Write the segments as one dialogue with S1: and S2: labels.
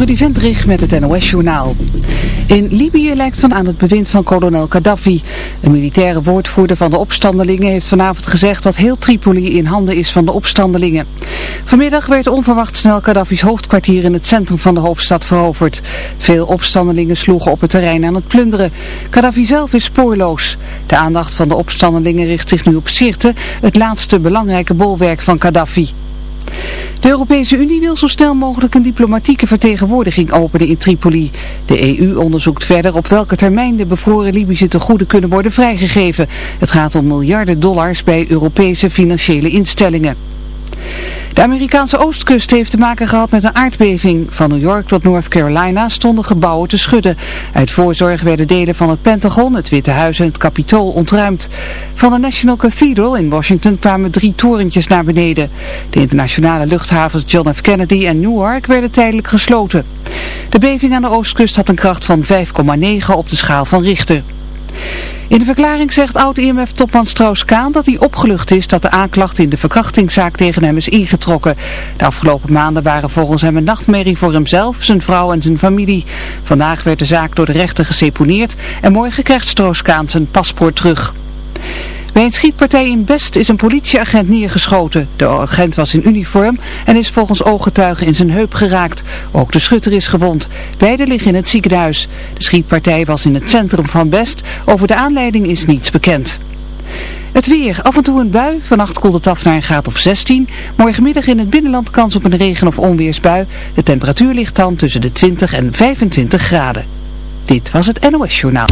S1: Trudy Vendrich met het NOS-journaal. In Libië lijkt van aan het bewind van kolonel Gaddafi. Een militaire woordvoerder van de opstandelingen heeft vanavond gezegd dat heel Tripoli in handen is van de opstandelingen. Vanmiddag werd onverwacht snel Gaddafi's hoofdkwartier in het centrum van de hoofdstad veroverd. Veel opstandelingen sloegen op het terrein aan het plunderen. Gaddafi zelf is spoorloos. De aandacht van de opstandelingen richt zich nu op Sirte, het laatste belangrijke bolwerk van Gaddafi. De Europese Unie wil zo snel mogelijk een diplomatieke vertegenwoordiging openen in Tripoli. De EU onderzoekt verder op welke termijn de bevroren Libische tegoeden kunnen worden vrijgegeven. Het gaat om miljarden dollars bij Europese financiële instellingen. De Amerikaanse oostkust heeft te maken gehad met een aardbeving. Van New York tot North Carolina stonden gebouwen te schudden. Uit voorzorg werden delen van het Pentagon, het Witte Huis en het Capitool ontruimd. Van de National Cathedral in Washington kwamen drie torentjes naar beneden. De internationale luchthavens John F. Kennedy en Newark werden tijdelijk gesloten. De beving aan de oostkust had een kracht van 5,9 op de schaal van Richter. In de verklaring zegt oud-IMF-topman Strauss-Kaan dat hij opgelucht is dat de aanklacht in de verkrachtingszaak tegen hem is ingetrokken. De afgelopen maanden waren volgens hem een nachtmerrie voor hemzelf, zijn vrouw en zijn familie. Vandaag werd de zaak door de rechter geseponeerd en morgen krijgt Strauss-Kaan zijn paspoort terug. Bij een schietpartij in Best is een politieagent neergeschoten. De agent was in uniform en is volgens ooggetuigen in zijn heup geraakt. Ook de schutter is gewond. Beide liggen in het ziekenhuis. De schietpartij was in het centrum van Best. Over de aanleiding is niets bekend. Het weer, af en toe een bui, vannacht koelt het af naar een graad of 16. Morgenmiddag in het binnenland kans op een regen- of onweersbui. De temperatuur ligt dan tussen de 20 en 25 graden. Dit was het NOS Journaal.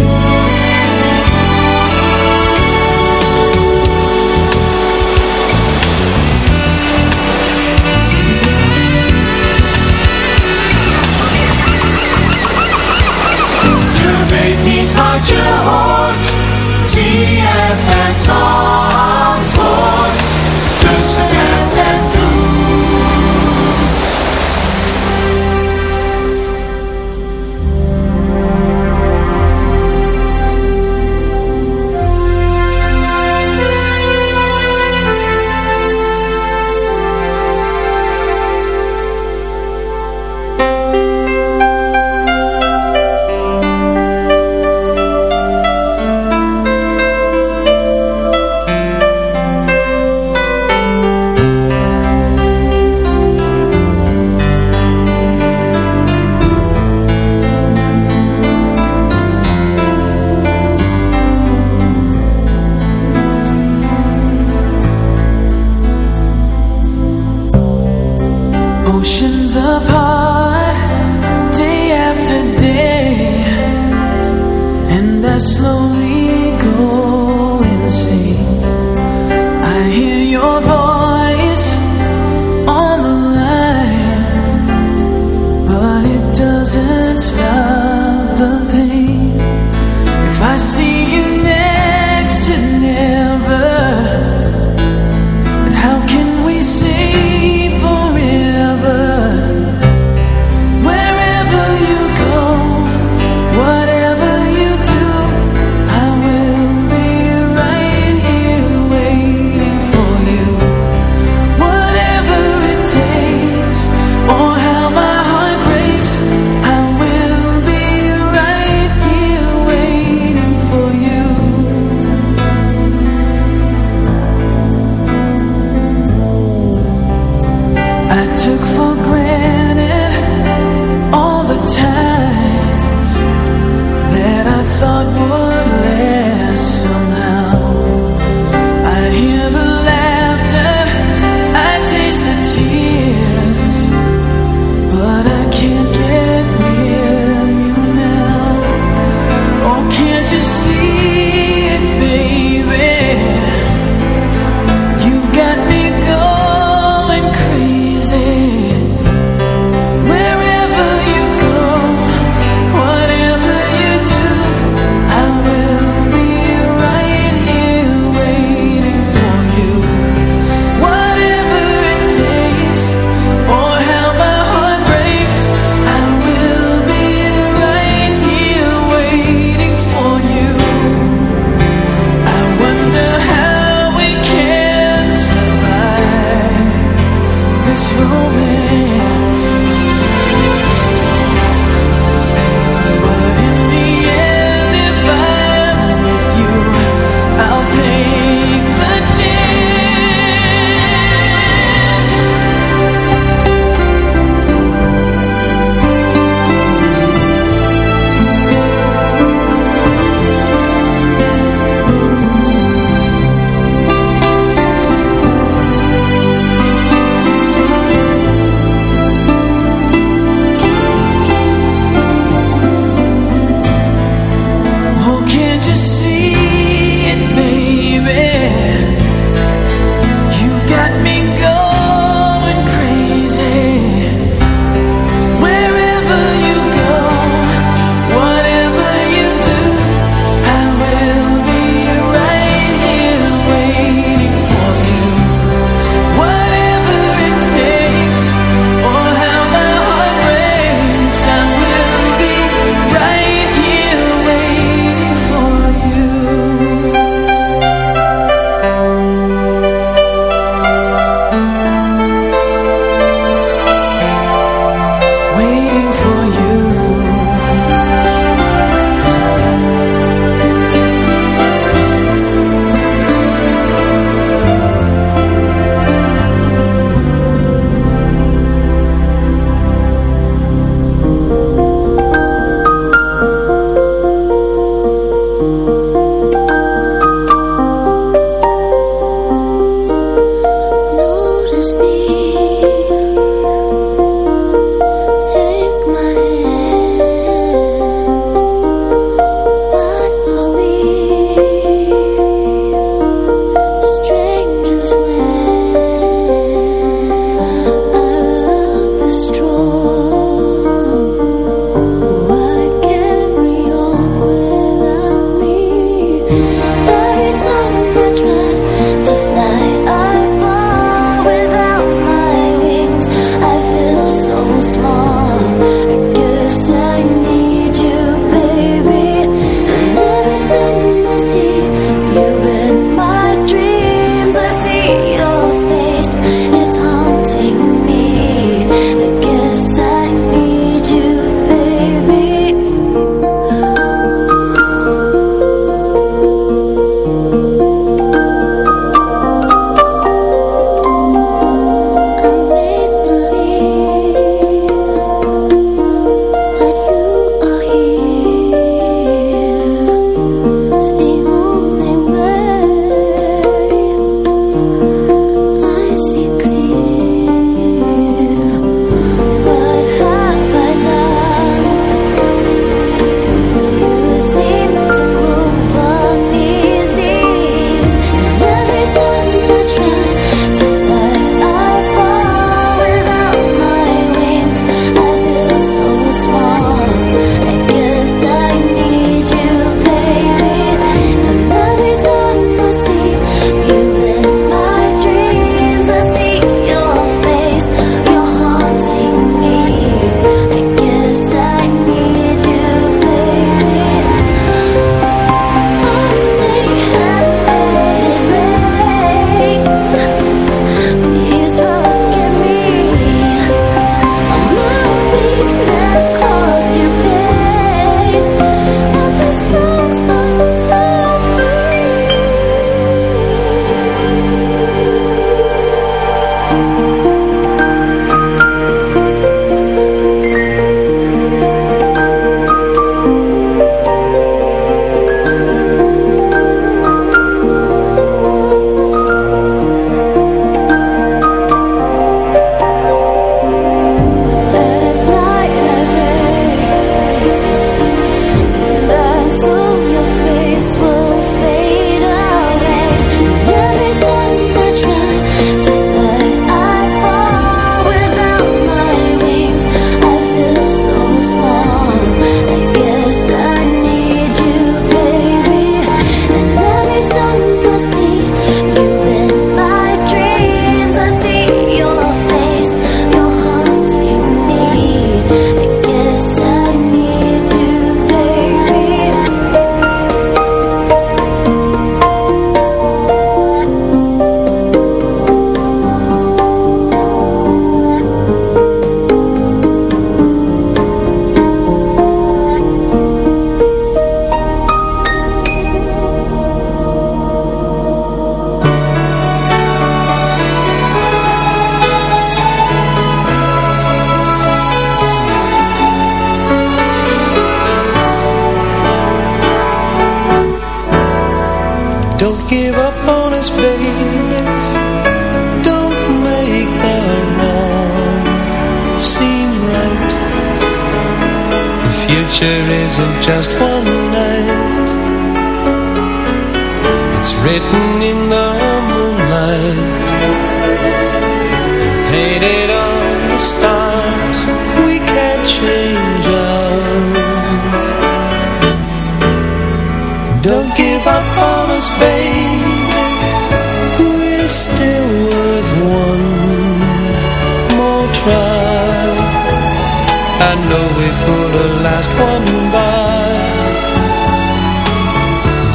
S2: just for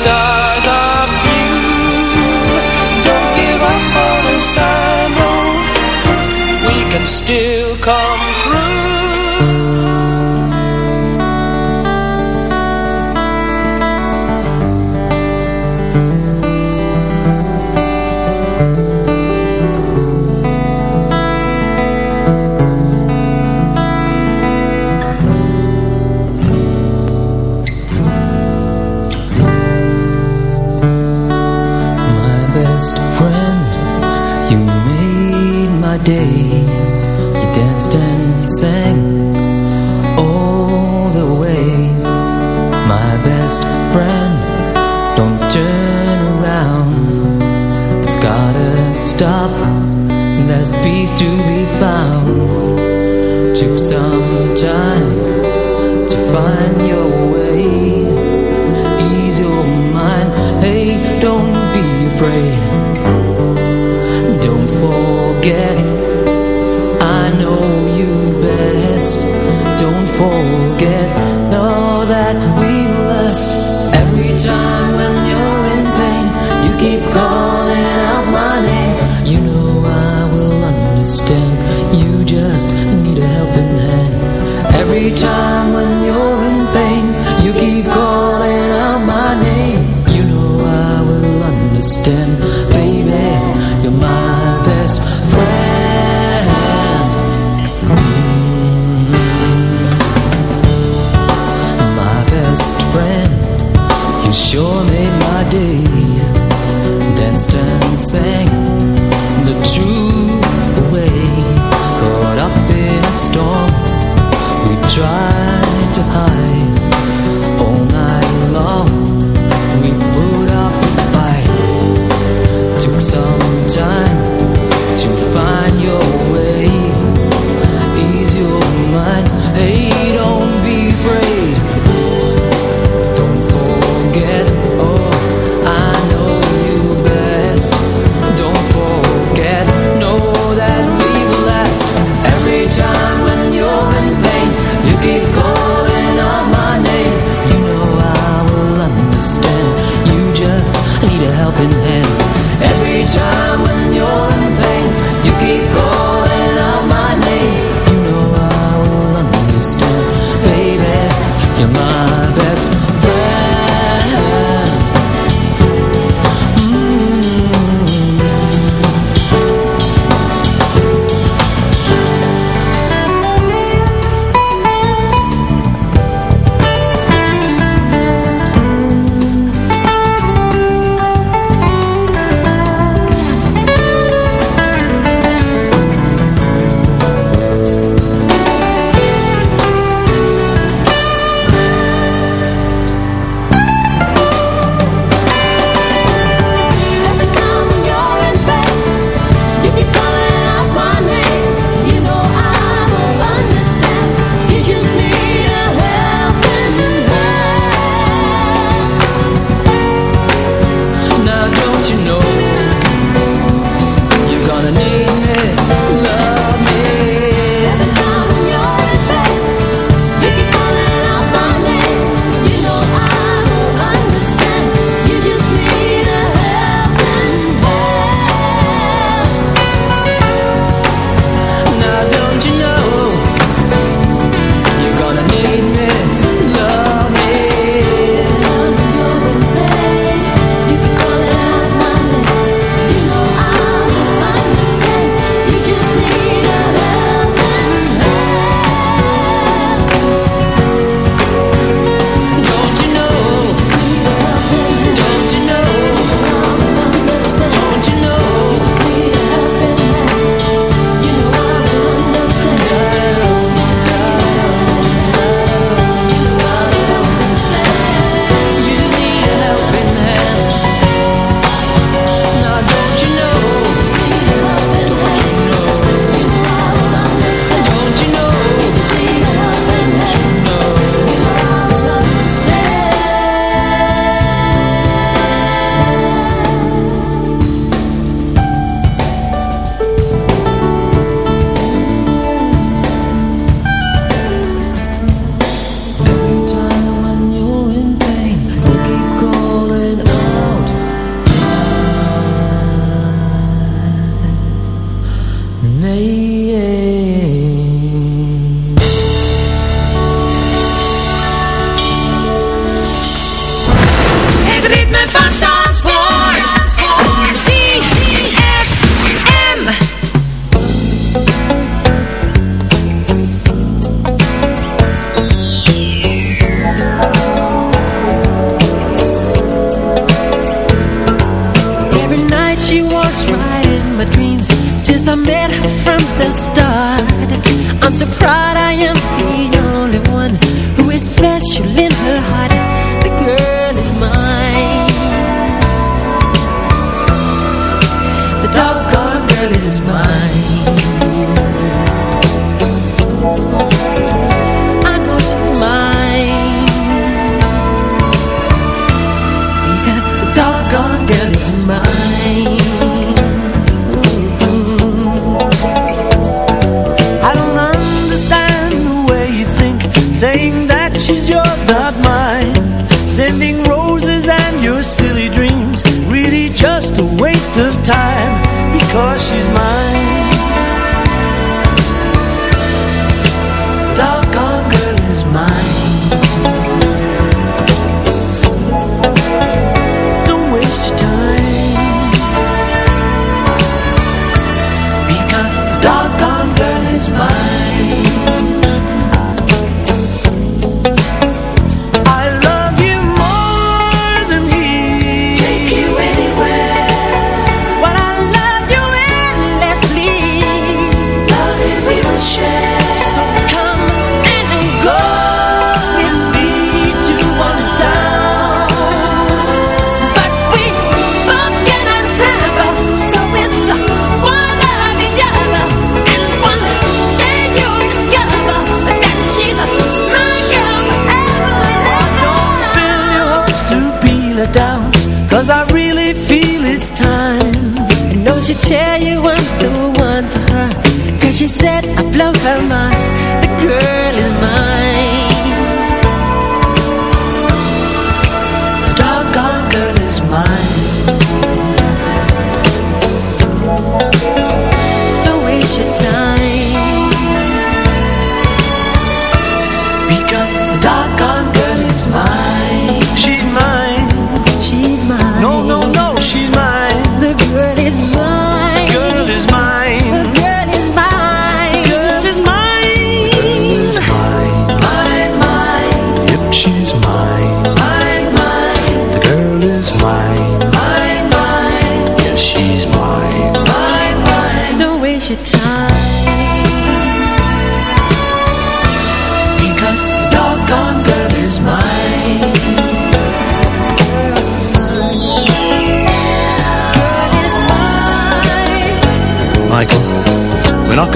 S2: stars are few. Don't give up on us, I know. We can still
S3: trees to try I met her from the start. I'm surprised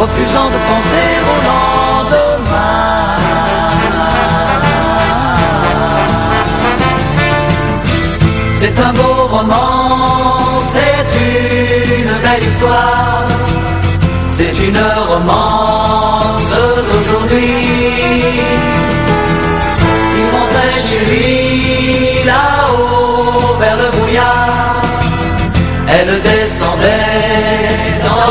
S4: refusant de penser au lendemain. C'est un beau roman, c'est une belle histoire, c'est une romance d'aujourd'hui chez lui, là-haut, vers le brouillard. Elle descendait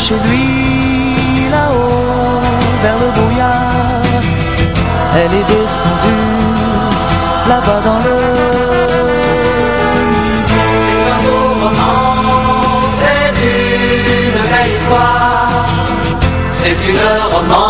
S4: Chez lui là-haut vers le brouillard. Elle est descendue là-bas dans le C'est un beau roman, c'est une belle histoire, c'est une romance.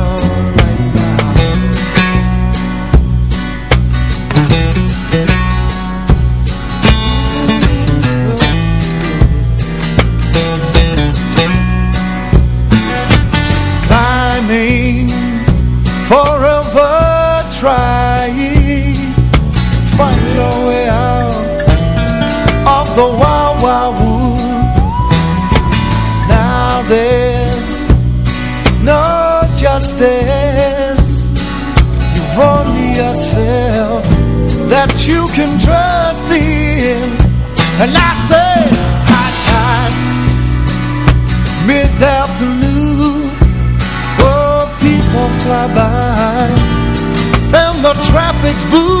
S5: boo.